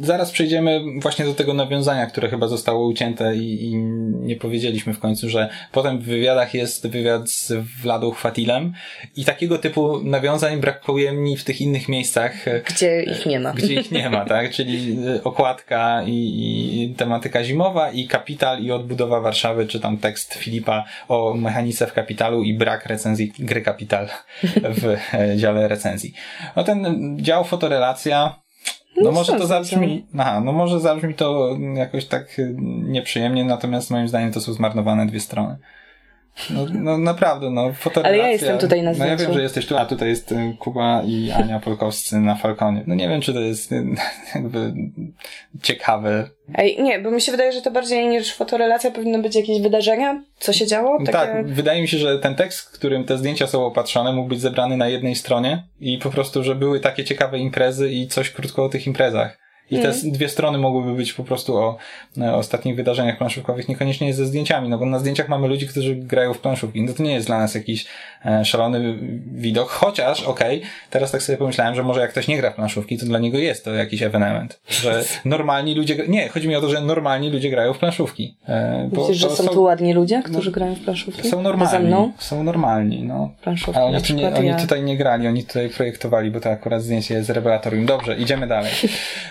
[SPEAKER 1] Zaraz przejdziemy właśnie do tego nawiązania, które chyba zostało ucięte i, i, nie powiedzieliśmy w końcu, że potem w wywiadach jest wywiad z Vladą Chwatilem i takiego typu nawiązań brakuje mi w tych innych miejscach.
[SPEAKER 2] Gdzie ich nie ma.
[SPEAKER 1] Gdzie ich nie ma, tak? Czyli e, okładka i, i tematyka zimowa i kapital i odbudowa Warszawy, czy tam tekst Filipa o mechanice w kapitalu i brak recenzji gry kapital w e, dziale recenzji. No ten dział fotorelacja no, no może to zabrzmi, aha, no może zabrzmi to jakoś tak nieprzyjemnie, natomiast moim zdaniem to są zmarnowane dwie strony. No, no naprawdę, no
[SPEAKER 2] fotografia. Ale ja jestem tutaj na
[SPEAKER 1] zdjęciu. No ja wiem, że jesteś tu, a tutaj jest y, Kuba i Ania Polkowscy na Falconie. No nie wiem, czy to jest y, jakby ciekawe.
[SPEAKER 2] Ej, nie, bo mi się wydaje, że to bardziej niż fotorelacja powinno być jakieś wydarzenia, co się działo.
[SPEAKER 1] Takie... Tak, wydaje mi się, że ten tekst, którym te zdjęcia są opatrzone, mógł być zebrany na jednej stronie i po prostu, że były takie ciekawe imprezy i coś krótko o tych imprezach. I te mm. dwie strony mogłyby być po prostu o, o ostatnich wydarzeniach planszówkowych, niekoniecznie ze zdjęciami, no bo na zdjęciach mamy ludzi, którzy grają w planszówki. No to nie jest dla nas jakiś e, szalony widok, chociaż, okej, okay, teraz tak sobie pomyślałem, że może jak ktoś nie gra w planszówki, to dla niego jest to jakiś ewenement. Że normalni ludzie, nie, chodzi mi o to, że normalni ludzie grają w planszówki.
[SPEAKER 2] E, Myślisz, że są, są tu ładni ludzie, którzy no, grają w planszówki?
[SPEAKER 1] Są normalni. Są normalni, no.
[SPEAKER 2] Planszówki,
[SPEAKER 1] A oni, tu nie, oni tutaj nie grali, oni tutaj projektowali, bo to akurat zdjęcie jest z rewelatorium. Dobrze, idziemy dalej.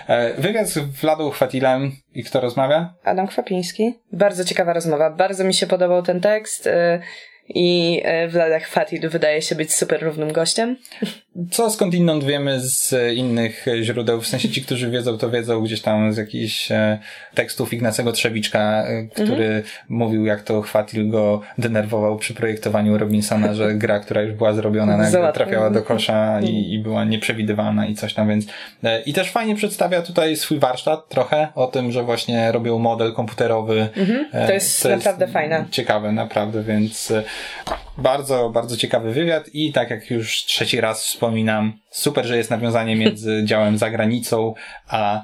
[SPEAKER 1] E, Wywiad z Vladą Chwatilem i kto rozmawia?
[SPEAKER 2] Adam Chwapiński. Bardzo ciekawa rozmowa. Bardzo mi się podobał ten tekst. Y, i e, Wladek Fatil wydaje się być super równym gościem.
[SPEAKER 1] Co skądinąd wiemy z innych źródeł, w sensie ci, którzy wiedzą, to wiedzą gdzieś tam z jakichś e, tekstów Ignacego Trzewiczka, e, który mhm. mówił, jak to Chwatil go denerwował przy projektowaniu Robinsona, że gra, która już była zrobiona, nagle trafiała do kosza i, i była nieprzewidywalna i coś tam, więc i też fajnie przedstawia tutaj swój warsztat trochę o tym, że właśnie robią model komputerowy.
[SPEAKER 2] Mhm. To jest naprawdę jest fajne.
[SPEAKER 1] Ciekawe, naprawdę, więc bardzo, bardzo ciekawy wywiad i tak jak już trzeci raz wspominam, super, że jest nawiązanie między działem za granicą, a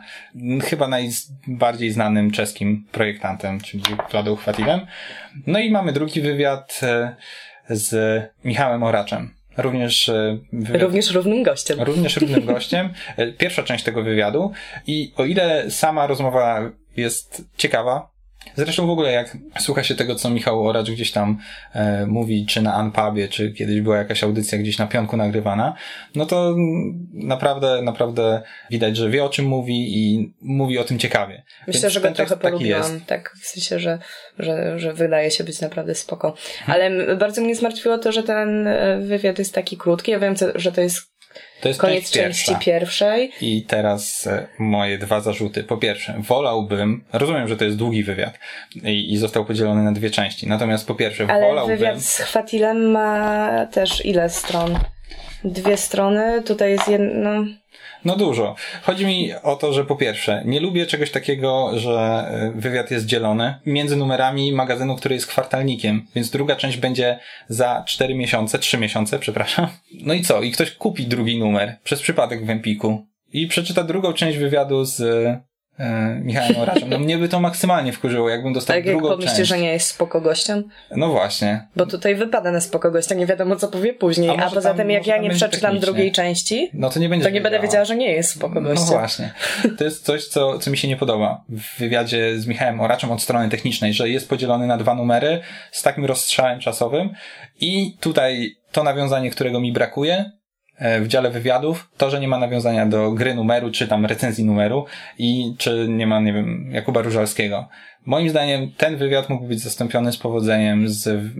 [SPEAKER 1] chyba najbardziej znanym czeskim projektantem, czyli Vladą Chwatilem. No i mamy drugi wywiad e, z Michałem Oraczem. Również, e,
[SPEAKER 2] wywiad, również równym gościem.
[SPEAKER 1] Również równym gościem. E, pierwsza część tego wywiadu. I o ile sama rozmowa jest ciekawa, Zresztą w ogóle jak słucha się tego, co Michał Oracz gdzieś tam e, mówi, czy na Anpubie, czy kiedyś była jakaś audycja gdzieś na pionku nagrywana, no to naprawdę, naprawdę widać, że wie o czym mówi i mówi o tym ciekawie.
[SPEAKER 2] Myślę, Więc że go trochę polubiłam, tak w sensie, że, że, że wydaje się być naprawdę spoko. Ale bardzo mnie zmartwiło to, że ten e, wywiad jest taki krótki. Ja wiem, że to jest to jest Koniec części pierwsza. pierwszej.
[SPEAKER 1] I teraz e, moje dwa zarzuty. Po pierwsze, wolałbym, rozumiem, że to jest długi wywiad i, i został podzielony na dwie części. Natomiast po pierwsze,
[SPEAKER 2] Ale
[SPEAKER 1] wolałbym.
[SPEAKER 2] Wywiad z Chwatilem ma też ile stron? Dwie strony, tutaj jest jedno...
[SPEAKER 1] No dużo. Chodzi mi o to, że po pierwsze, nie lubię czegoś takiego, że y, wywiad jest dzielony między numerami magazynu, który jest kwartalnikiem, więc druga część będzie za 4 miesiące, 3 miesiące, przepraszam. No i co? I ktoś kupi drugi numer przez przypadek w Empiku i przeczyta drugą część wywiadu z e, Michałem Oraczem. No mnie by to maksymalnie wkurzyło, jakbym dostał
[SPEAKER 2] Tak jak
[SPEAKER 1] drugą
[SPEAKER 2] pomyślicie,
[SPEAKER 1] część.
[SPEAKER 2] że nie jest spoko gościem?
[SPEAKER 1] No właśnie.
[SPEAKER 2] Bo tutaj wypada na spoko gościa, nie wiadomo co powie później.
[SPEAKER 1] A
[SPEAKER 2] A, poza
[SPEAKER 1] tam-
[SPEAKER 2] tym, jak ja nie przeczytam drugiej części,
[SPEAKER 1] No to nie będzie
[SPEAKER 2] to nie będę wiedziała, że nie jest spoko
[SPEAKER 1] No
[SPEAKER 2] gościem.
[SPEAKER 1] właśnie. To jest coś, co, co mi się nie podoba w wywiadzie z Michałem Oraczem od strony technicznej, że jest podzielony na dwa numery z takim rozstrzałem czasowym i tutaj to nawiązanie, którego mi brakuje w dziale wywiadów, to, że nie ma nawiązania do gry numeru, czy tam recenzji numeru i czy nie ma, nie wiem, Jakuba Różalskiego. Moim zdaniem ten wywiad mógł być zastąpiony z powodzeniem z,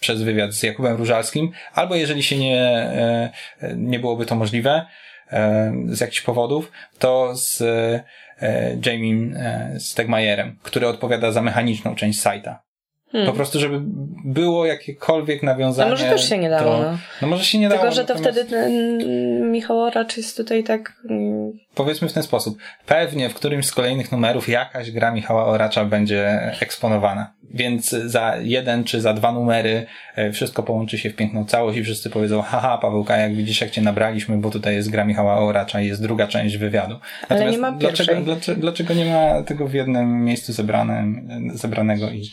[SPEAKER 1] przez wywiad z Jakubem Różalskim, albo jeżeli się nie, e, nie byłoby to możliwe, e, z jakichś powodów, to z e, Jamie e, Stegmajerem, który odpowiada za mechaniczną część sajta. Po prostu, żeby było jakiekolwiek nawiązanie.
[SPEAKER 2] A może też się nie dało,
[SPEAKER 1] do-
[SPEAKER 2] no.
[SPEAKER 1] no może się nie dało.
[SPEAKER 2] Tylko, że to
[SPEAKER 1] natomiast
[SPEAKER 2] wtedy ten Michał Oracz jest tutaj tak... mm,
[SPEAKER 1] Powiedzmy w ten sposób. Pewnie w którymś z kolejnych numerów jakaś gra Michała Oracza będzie eksponowana. Więc za jeden czy za dwa numery e, wszystko połączy się w piękną całość i wszyscy powiedzą, haha, Pawełka, jak widzisz, jak cię nabraliśmy, bo tutaj jest gra Michała Oracza i jest druga część wywiadu.
[SPEAKER 2] Ale nie ma
[SPEAKER 1] dlaczego,
[SPEAKER 2] pierwszej.
[SPEAKER 1] dlaczego, dlaczego nie ma tego w jednym miejscu zebranym, zebranego i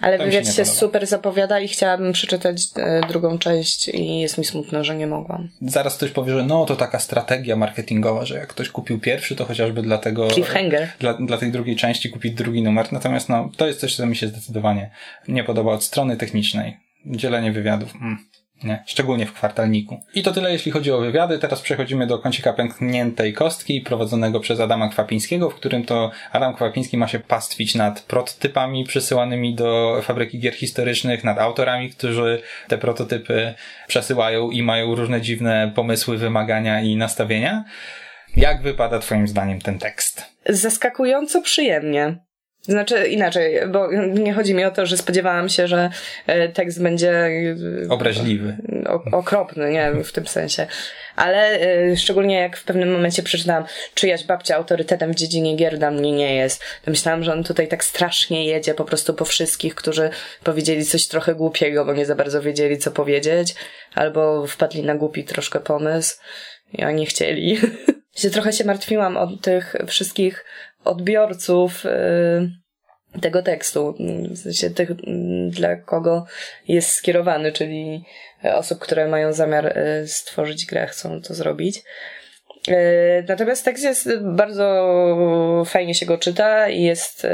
[SPEAKER 2] Ale
[SPEAKER 1] się
[SPEAKER 2] wywiad się
[SPEAKER 1] podoba.
[SPEAKER 2] super zapowiada i chciałabym przeczytać e, drugą część i jest mi smutno, że nie mogłam.
[SPEAKER 1] zaraz ktoś powie, że no to taka strategia marketingowa, że jak ktoś kupił pierwszy, to chociażby dlatego
[SPEAKER 2] Cliffhanger.
[SPEAKER 1] dla, dla tej drugiej części kupić drugi numer. Natomiast no, to jest coś, co mi się zdecydowanie nie podoba od strony technicznej. Dzielenie wywiadów. Mm. Nie, szczególnie w kwartalniku. I to tyle, jeśli chodzi o wywiady. Teraz przechodzimy do kącika pękniętej kostki, prowadzonego przez Adama Kwapińskiego, w którym to Adam Kwapiński ma się pastwić nad prototypami przysyłanymi do fabryki gier historycznych, nad autorami, którzy te prototypy przesyłają i mają różne dziwne pomysły, wymagania i nastawienia. Jak wypada Twoim zdaniem ten tekst?
[SPEAKER 2] Zaskakująco przyjemnie. Znaczy inaczej, bo nie chodzi mi o to, że spodziewałam się, że e, tekst będzie e,
[SPEAKER 1] Obraźliwy.
[SPEAKER 2] okropny, nie w tym sensie. Ale e, szczególnie jak w pewnym momencie przeczytałam, czyjaś babcia autorytetem w dziedzinie gier dla mnie nie jest. To myślałam, że on tutaj tak strasznie jedzie po prostu po wszystkich, którzy powiedzieli coś trochę głupiego, bo nie za bardzo wiedzieli, co powiedzieć, albo wpadli na głupi troszkę pomysł i oni chcieli. się trochę się martwiłam o tych wszystkich odbiorców y, tego tekstu, w sensie tych, dla kogo jest skierowany, czyli osób, które mają zamiar y, stworzyć grę, chcą to zrobić. Y, Natomiast tekst jest bardzo fajnie się go czyta i jest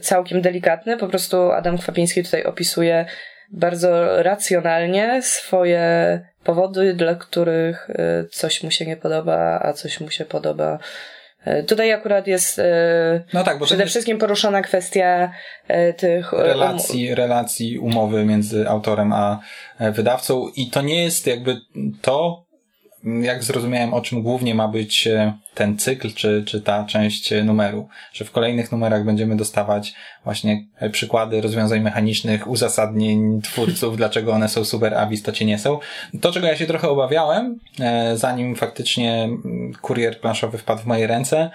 [SPEAKER 2] całkiem delikatny. Po prostu Adam Kwapiński tutaj opisuje bardzo racjonalnie swoje powody, dla których coś mu się nie podoba, a coś mu się podoba. Y, Tutaj akurat jest y,
[SPEAKER 1] No tak, bo
[SPEAKER 2] przede
[SPEAKER 1] jest
[SPEAKER 2] wszystkim poruszona kwestia y, tych
[SPEAKER 1] relacji, relacji, umowy między autorem a e, wydawcą i to nie jest jakby to, jak zrozumiałem, o czym głównie ma być e, ten cykl, czy, czy ta część e, numeru, że w kolejnych numerach będziemy dostawać właśnie e, przykłady rozwiązań mechanicznych, uzasadnień twórców, dlaczego one są super, a w istocie nie są. To, czego ja się trochę ubawiałem, e, zanim faktycznie mm, kurier planszowy wpadł w moje ręce,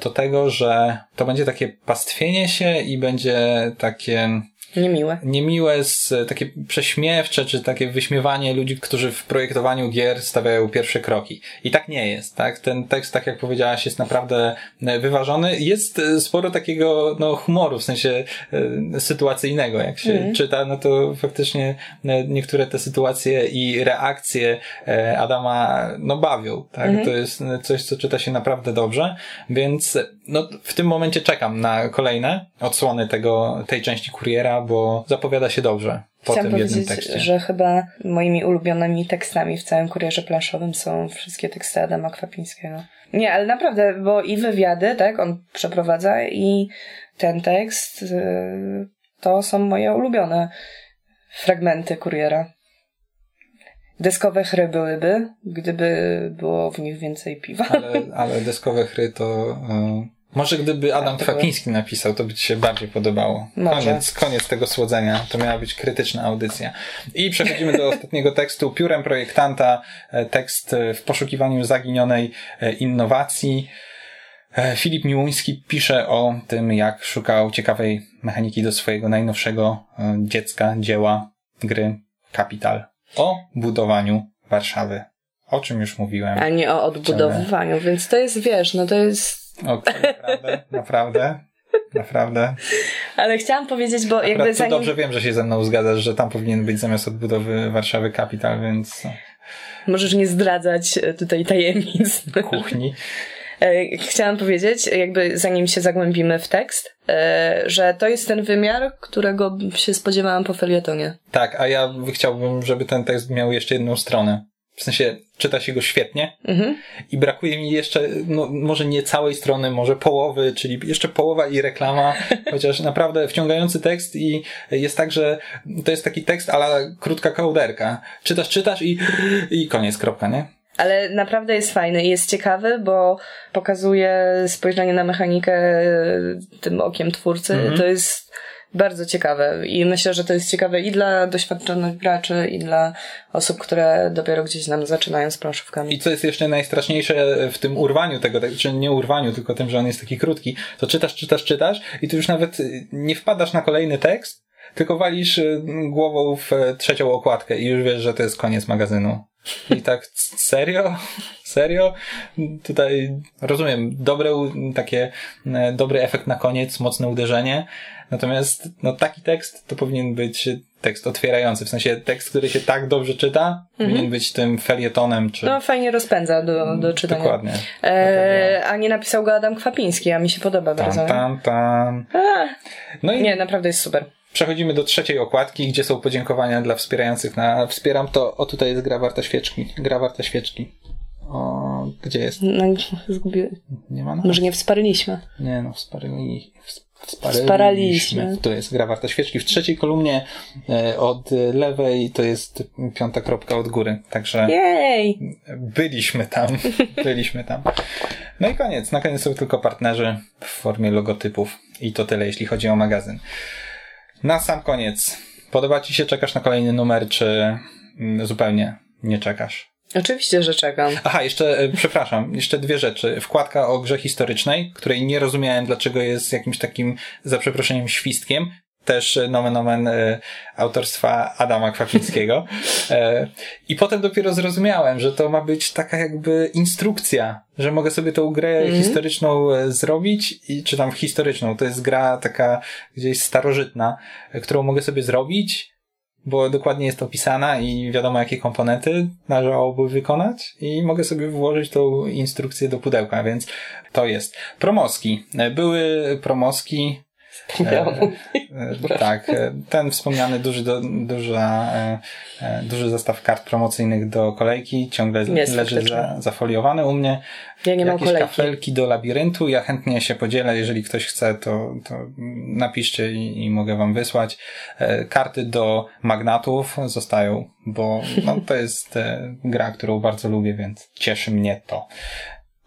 [SPEAKER 1] to tego, że to będzie takie pastwienie się i będzie takie
[SPEAKER 2] niemiłe.
[SPEAKER 1] niemiłe, z, takie prześmiewcze, czy takie wyśmiewanie ludzi, którzy w projektowaniu gier stawiają pierwsze kroki. I tak nie jest, tak? Ten tekst, tak jak powiedziałaś, jest naprawdę e, wyważony. Jest e, sporo takiego, no, humoru, w sensie e, sytuacyjnego. Jak się czyta, no to faktycznie e, niektóre te sytuacje i reakcje e, Adama, no, bawią, tak? To jest e, coś, co czyta się naprawdę dobrze, więc, e, no, w tym momencie czekam na kolejne odsłony tego, tej części kuriera, bo zapowiada się dobrze po
[SPEAKER 2] Chciałam
[SPEAKER 1] tym jednym tekście.
[SPEAKER 2] że chyba moimi ulubionymi tekstami w całym kurierze planszowym są wszystkie teksty Adama Kwapińskiego. Nie, ale naprawdę, bo i wywiady, tak, on przeprowadza i ten tekst y, to są moje ulubione fragmenty kuriera. Deskowe chry byłyby, gdyby było w nich więcej piwa.
[SPEAKER 1] Ale, ale deskowe chry to e, Może gdyby Adam Kwapiński napisał, to by ci się bardziej podobało.
[SPEAKER 2] Może.
[SPEAKER 1] Koniec, koniec tego słodzenia. To miała być krytyczna audycja. I przechodzimy do ostatniego tekstu. Piórem projektanta, e, tekst e, w poszukiwaniu zaginionej e, innowacji. Filip Miłuński pisze o tym, jak szukał ciekawej mechaniki do swojego najnowszego dziecka, dzieła, gry Kapital. O budowaniu Warszawy. O czym już mówiłem.
[SPEAKER 2] A nie o odbudowywaniu, więc to jest, wiesz, no to jest...
[SPEAKER 1] O, naprawdę, naprawdę, naprawdę.
[SPEAKER 2] Ale chciałam powiedzieć, bo jakby
[SPEAKER 1] Akurat to
[SPEAKER 2] zanim...
[SPEAKER 1] dobrze wiem, że się ze mną zgadzasz, że tam powinien być zamiast odbudowy Warszawy Kapital, więc
[SPEAKER 2] Możesz nie zdradzać e, tutaj tajemnic.
[SPEAKER 1] kuchni.
[SPEAKER 2] E, Chciałam powiedzieć, jakby zanim się zagłębimy w tekst, e, że to jest ten wymiar, którego się spodziewałam po felietonie.
[SPEAKER 1] Tak, a ja chciałbym, żeby ten tekst miał jeszcze jedną stronę. W sensie czyta się go świetnie
[SPEAKER 2] Mhm.
[SPEAKER 1] i brakuje mi jeszcze, no może nie całej strony, może połowy, czyli jeszcze połowa i reklama, chociaż naprawdę wciągający tekst i jest tak, że to jest taki tekst ale krótka kołderka. Czytasz, czytasz i, i koniec, kropka, nie?
[SPEAKER 2] Ale naprawdę jest fajny i jest ciekawy, bo pokazuje spojrzenie na mechanikę e, tym okiem twórcy.
[SPEAKER 1] Mhm.
[SPEAKER 2] To jest bardzo ciekawe i myślę, że to jest ciekawe i dla doświadczonych graczy, i dla osób, które dopiero gdzieś nam zaczynają z planszówkami.
[SPEAKER 1] I co jest jeszcze najstraszniejsze w tym urwaniu tego, tak- czy nie urwaniu, tylko tym, że on jest taki krótki, to czytasz, czytasz, czytasz i tu już nawet y, nie wpadasz na kolejny tekst, tylko walisz y, głową w e, trzecią okładkę i już wiesz, że to jest koniec magazynu. I tak, serio? Serio? Tutaj rozumiem, dobre, takie, e, dobry efekt na koniec, mocne uderzenie. Natomiast, no, taki tekst to powinien być tekst otwierający. W sensie tekst, który się tak dobrze czyta, powinien być tym felietonem, czy...
[SPEAKER 2] No fajnie rozpędza do, do czytania.
[SPEAKER 1] Dokładnie.
[SPEAKER 2] E, a nie napisał go Adam Kwapiński, a mi się podoba
[SPEAKER 1] Tam,
[SPEAKER 2] bardzo.
[SPEAKER 1] tam, tam.
[SPEAKER 2] A,
[SPEAKER 1] No i
[SPEAKER 2] nie, naprawdę jest super.
[SPEAKER 1] przechodzimy do trzeciej okładki, gdzie są podziękowania dla wspierających na Wspieram to, o tutaj jest gra warta świeczki. Gra warta świeczki. O, gdzie jest?
[SPEAKER 2] No, zgubiłem.
[SPEAKER 1] Nie ma? No?
[SPEAKER 2] Może nie wsparliśmy.
[SPEAKER 1] Nie no, wsparli,
[SPEAKER 2] Wsparaliśmy.
[SPEAKER 1] To jest gra warta świeczki. W trzeciej kolumnie e, od lewej to jest piąta kropka od góry. Także
[SPEAKER 2] Jej!
[SPEAKER 1] byliśmy tam. byliśmy tam. No i koniec. Na koniec są tylko partnerzy w formie logotypów. I to tyle, jeśli chodzi o magazyn. Na sam koniec. Podoba Ci się? Czekasz na kolejny numer, czy mm, zupełnie nie czekasz?
[SPEAKER 2] Oczywiście, że czekam.
[SPEAKER 1] Aha, jeszcze, e, przepraszam, jeszcze dwie rzeczy. Wkładka o grze historycznej, której nie rozumiałem, dlaczego jest jakimś takim, za przeproszeniem, świstkiem. Też e, nomen omen e, autorstwa Adama Kwapińskiego. E, I potem dopiero zrozumiałem, że to ma być taka jakby instrukcja, że mogę sobie tą grę historyczną e, zrobić, i, czy tam historyczną. To jest gra taka gdzieś starożytna, którą mogę sobie zrobić, bo dokładnie jest opisana i wiadomo jakie komponenty należałoby wykonać i mogę sobie włożyć tą instrukcję do pudełka, więc to jest. Promoski. Były promoski. E, e, tak, e, ten wspomniany duży, do, duża, e, duży zestaw kart promocyjnych do kolejki ciągle
[SPEAKER 2] Jest
[SPEAKER 1] leży za, zafoliowany u mnie.
[SPEAKER 2] Ja nie mam
[SPEAKER 1] Jakieś
[SPEAKER 2] kolejki.
[SPEAKER 1] kafelki do labiryntu. Ja chętnie się podzielę. Jeżeli ktoś chce, to, to napiszcie i, i mogę wam wysłać. Karty do magnatów zostają, bo no, to jest gra, którą bardzo lubię, więc cieszy mnie to.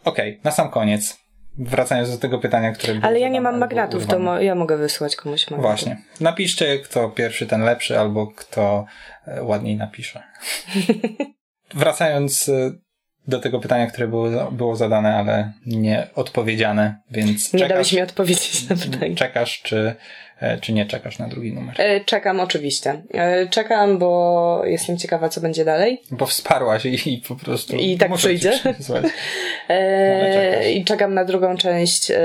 [SPEAKER 1] Okej, na sam koniec. Wracając do tego pytania, które
[SPEAKER 2] Ale ja nie mam magnatów, to mo- ja mogę wysłać komuś magnatów.
[SPEAKER 1] Właśnie. Napiszcie, kto pierwszy, ten lepszy, albo kto e, ładniej napisze. Wracając e, do tego pytania, które było, było zadane, ale nie odpowiedziane, więc
[SPEAKER 2] Nie
[SPEAKER 1] czekasz,
[SPEAKER 2] dałeś mi odpowiedzieć na pytanie.
[SPEAKER 1] czekasz czy, czy nie czekasz na drugi numer.
[SPEAKER 2] E, Czekam oczywiście. E, Czekam, bo jestem ciekawa, co będzie dalej.
[SPEAKER 1] Bo wsparłaś i, i po prostu
[SPEAKER 2] I tak przyjdzie. E,
[SPEAKER 1] czekasz.
[SPEAKER 2] I czekam na drugą część e,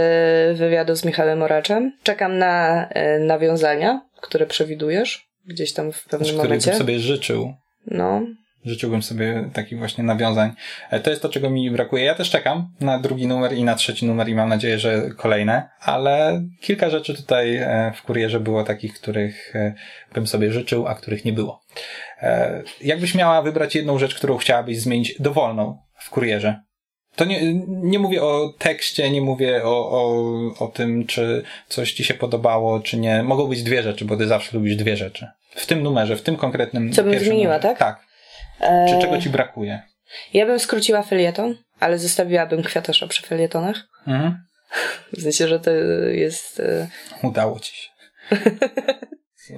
[SPEAKER 2] wywiadu z Michałem Oraczem. Czekam na e, nawiązania, które przewidujesz gdzieś tam w pewnym
[SPEAKER 1] Który
[SPEAKER 2] momencie.
[SPEAKER 1] bym sobie życzył.
[SPEAKER 2] No,
[SPEAKER 1] Życzyłbym sobie takich właśnie nawiązań. E, To jest to, czego mi brakuje. Ja też czekam na drugi numer i na trzeci numer i mam nadzieję, że kolejne, ale kilka rzeczy tutaj e, w kurierze było takich, których e, bym sobie życzył, a których nie było. Jakbyś miała wybrać jedną rzecz, którą chciałabyś zmienić dowolną w kurierze, to nie, nie mówię o tekście, nie mówię o, o, o tym, czy coś ci się podobało, czy nie. Mogą być dwie rzeczy, bo ty zawsze lubisz dwie rzeczy. W tym numerze, w tym konkretnym.
[SPEAKER 2] Co bym zmieniła,
[SPEAKER 1] numerze.
[SPEAKER 2] tak?
[SPEAKER 1] Tak.
[SPEAKER 2] E,
[SPEAKER 1] Czy czego ci brakuje?
[SPEAKER 2] ja bym skróciła felieton, ale zostawiłabym kwiatosza przy felietonach.
[SPEAKER 1] Mhm.
[SPEAKER 2] W sensie, że to jest... E,
[SPEAKER 1] Udało ci się.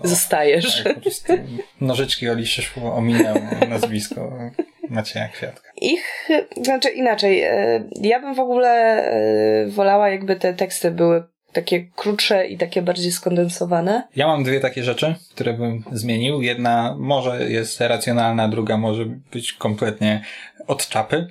[SPEAKER 2] Zostajesz. Tak,
[SPEAKER 1] nożyczki Oli Szyszło ominęło nazwisko Macieja Kwiatka.
[SPEAKER 2] Ich, znaczy inaczej, e, ja bym w ogóle e, wolała jakby te teksty były takie krótsze i takie bardziej skondensowane.
[SPEAKER 1] Ja mam dwie takie rzeczy, które bym zmienił. Jedna może jest racjonalna, druga może być kompletnie od czapy.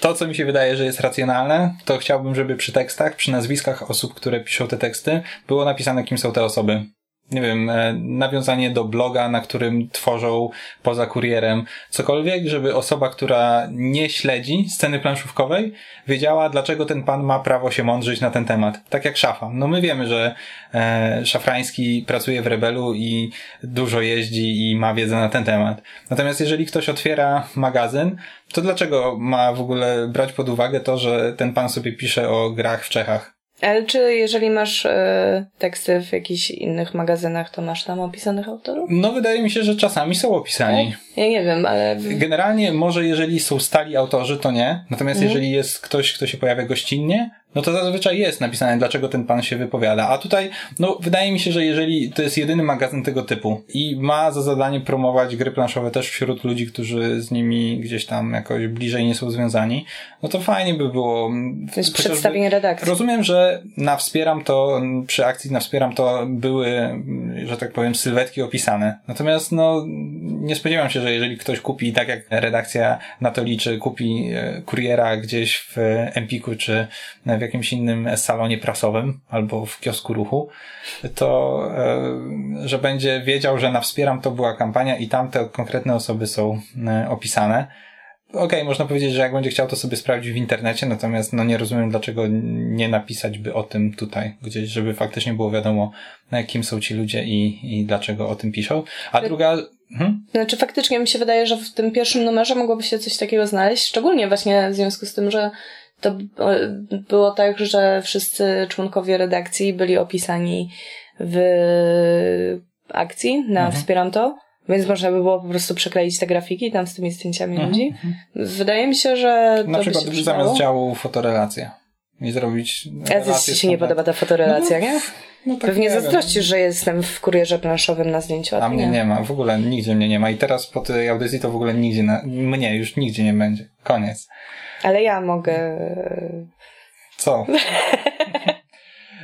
[SPEAKER 1] To, co mi się wydaje, że jest racjonalne, to chciałbym, żeby przy tekstach, przy nazwiskach osób, które piszą te teksty, było napisane, kim są te osoby nie wiem, e, nawiązanie do bloga, na którym tworzą poza kurierem cokolwiek, żeby osoba, która nie śledzi sceny planszówkowej, wiedziała, dlaczego ten pan ma prawo się mądrzyć na ten temat. Tak jak Szafa. No my wiemy, że e, Szafrański pracuje w Rebelu i dużo jeździ i ma wiedzę na ten temat. Natomiast jeżeli ktoś otwiera magazyn, to dlaczego ma w ogóle brać pod uwagę to, że ten pan sobie pisze o grach w Czechach?
[SPEAKER 2] Ale czy jeżeli masz e, teksty w jakichś innych magazynach, to masz tam opisanych autorów?
[SPEAKER 1] No, wydaje mi się, że czasami są opisani.
[SPEAKER 2] Ja nie wiem, ale.
[SPEAKER 1] Generalnie, może jeżeli są stali autorzy, to nie. Natomiast mhm. jeżeli jest ktoś, kto się pojawia gościnnie, no to zazwyczaj jest napisane, dlaczego ten pan się wypowiada. A tutaj, no, wydaje mi się, że jeżeli to jest jedyny magazyn tego typu i ma za zadanie promować gry planszowe też wśród ludzi, którzy z nimi gdzieś tam jakoś bliżej nie są związani, no to fajnie by było.
[SPEAKER 2] To jest przedstawienie redakcji.
[SPEAKER 1] Rozumiem, że na Wspieram to, przy akcji na Wspieram to były, że tak powiem, sylwetki opisane. Natomiast, no, nie spodziewam się, że jeżeli ktoś kupi, tak jak redakcja na to liczy, kupi e, kuriera gdzieś w Empiku czy w w jakimś innym salonie prasowym albo w kiosku ruchu, to e, że będzie wiedział, że na Wspieram to była kampania i tam te konkretne osoby są e, opisane. Okej, okay, można powiedzieć, że jak będzie chciał, to sobie sprawdzi w internecie, natomiast no nie rozumiem, dlaczego nie napisać by o tym tutaj gdzieś, żeby faktycznie było wiadomo, e, kim są ci ludzie i, i dlaczego o tym piszą. A druga...
[SPEAKER 2] Hmm? Znaczy faktycznie mi się wydaje, że w tym pierwszym numerze mogłoby się coś takiego znaleźć, szczególnie właśnie w związku z tym, że to było tak, że wszyscy członkowie redakcji byli opisani w akcji na mhm. Wspieram to. Więc można by było po prostu przekleić te grafiki tam z tymi zdjęciami mhm. ludzi. Mhm. Wydaje mi się, że.
[SPEAKER 1] Na przykład by zamiast działu fotorelacja. I zrobić.
[SPEAKER 2] A ci się nie podoba ta fotorelacja, no, nie? No tak Pewnie zazdrościsz, że jestem w kurierze planszowym na zdjęciu.
[SPEAKER 1] A, a mnie nie. nie ma, w ogóle nigdzie mnie nie ma. I teraz po tej audycji to w ogóle nigdzie, na... mnie już nigdzie nie będzie. Koniec.
[SPEAKER 2] Ale ja mogę.
[SPEAKER 1] Co?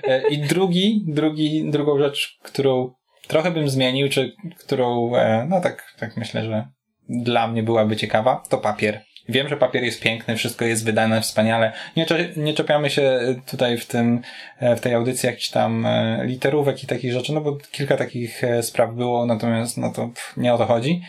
[SPEAKER 1] E, I drugi, drugi, drugą rzecz, którą trochę bym zmienił, czy którą, e, no tak, tak myślę, że dla mnie byłaby ciekawa, to papier. Wiem, że papier jest piękny, wszystko jest wydane wspaniale. Nie, nie czepiamy się tutaj w tym, e, w tej audycji jakichś tam e, literówek i takich rzeczy, no bo kilka takich e, spraw było, natomiast no to pff, nie o to chodzi.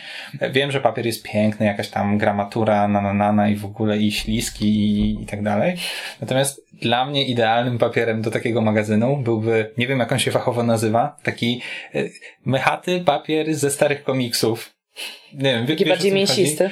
[SPEAKER 1] Wiem, że papier jest piękny, jakaś tam gramatura na na na i w ogóle i śliski i, i tak dalej. Natomiast dla mnie idealnym papierem do takiego magazynu byłby, nie wiem jak on się fachowo nazywa, taki mechaty papier ze starych komiksów
[SPEAKER 2] nie wiem, Taki bardziej mięsisty.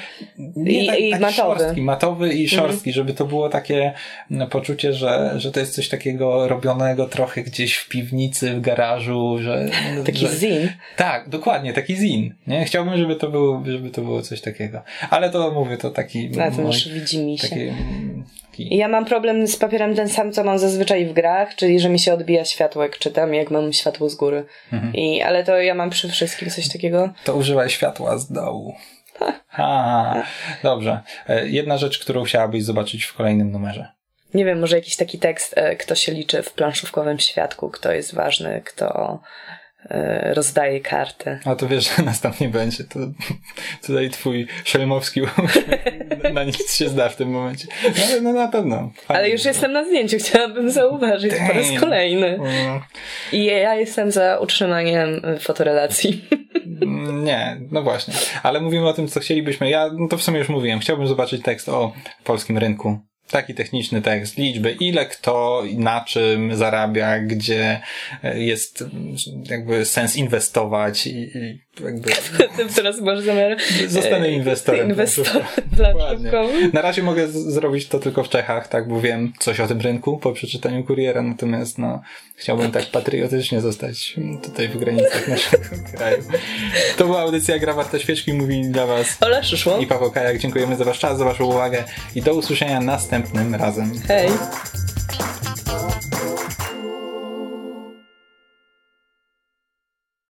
[SPEAKER 1] Nie, I, tak, i matowy. Szorstki, matowy i mhm. szorstki, żeby to było takie no, poczucie, że, że to jest coś takiego robionego trochę gdzieś w piwnicy, w garażu, że...
[SPEAKER 2] Taki
[SPEAKER 1] że,
[SPEAKER 2] zin.
[SPEAKER 1] Tak, dokładnie, taki zin. Nie? Chciałbym, żeby to było, żeby to było coś takiego. Ale to mówię, to taki...
[SPEAKER 2] Ale to już widzi mi się. Taki, ja mam problem z papierem ten sam, co mam zazwyczaj w grach, czyli że mi się odbija światło, jak czytam, jak mam światło z góry. Mhm. I, ale to ja mam przy wszystkim coś takiego.
[SPEAKER 1] To używaj światła z dołu. Ha, dobrze. E, jedna rzecz, którą chciałabyś zobaczyć w kolejnym numerze.
[SPEAKER 2] Nie wiem, może jakiś taki tekst, e, kto się liczy w planszówkowym świadku, kto jest ważny, kto rozdaje karty.
[SPEAKER 1] A to wiesz, że nas tam nie będzie. To tutaj twój szelmowski na nic się zda w tym momencie. No, ale no na pewno.
[SPEAKER 2] Fajnie. Ale już jestem na zdjęciu, chciałabym zauważyć Damn. po raz kolejny. Mm. I ja jestem za utrzymaniem fotorelacji.
[SPEAKER 1] Mm, nie, no właśnie. Ale mówimy o tym, co chcielibyśmy. Ja no to w sumie już mówiłem. Chciałbym zobaczyć tekst o polskim rynku taki techniczny tekst, liczby, ile kto, na czym zarabia, gdzie e, jest jakby sens inwestować i, i jakby...
[SPEAKER 2] Teraz masz zamiar...
[SPEAKER 1] Zostanę e, inwestorem.
[SPEAKER 2] Inwestor
[SPEAKER 1] Na razie mogę zrobić to tylko w Czechach, tak, bo wiem coś o tym rynku po przeczytaniu kuriera, natomiast no, chciałbym tak patriotycznie zostać tutaj w granicach naszego kraju. To była audycja Gra Warta Świeczki, mówili dla Was
[SPEAKER 2] Ola Szyszło
[SPEAKER 1] i Paweł Kajak. Dziękujemy za Wasz czas, za Waszą uwagę i do usłyszenia następnym razem.
[SPEAKER 2] Hej!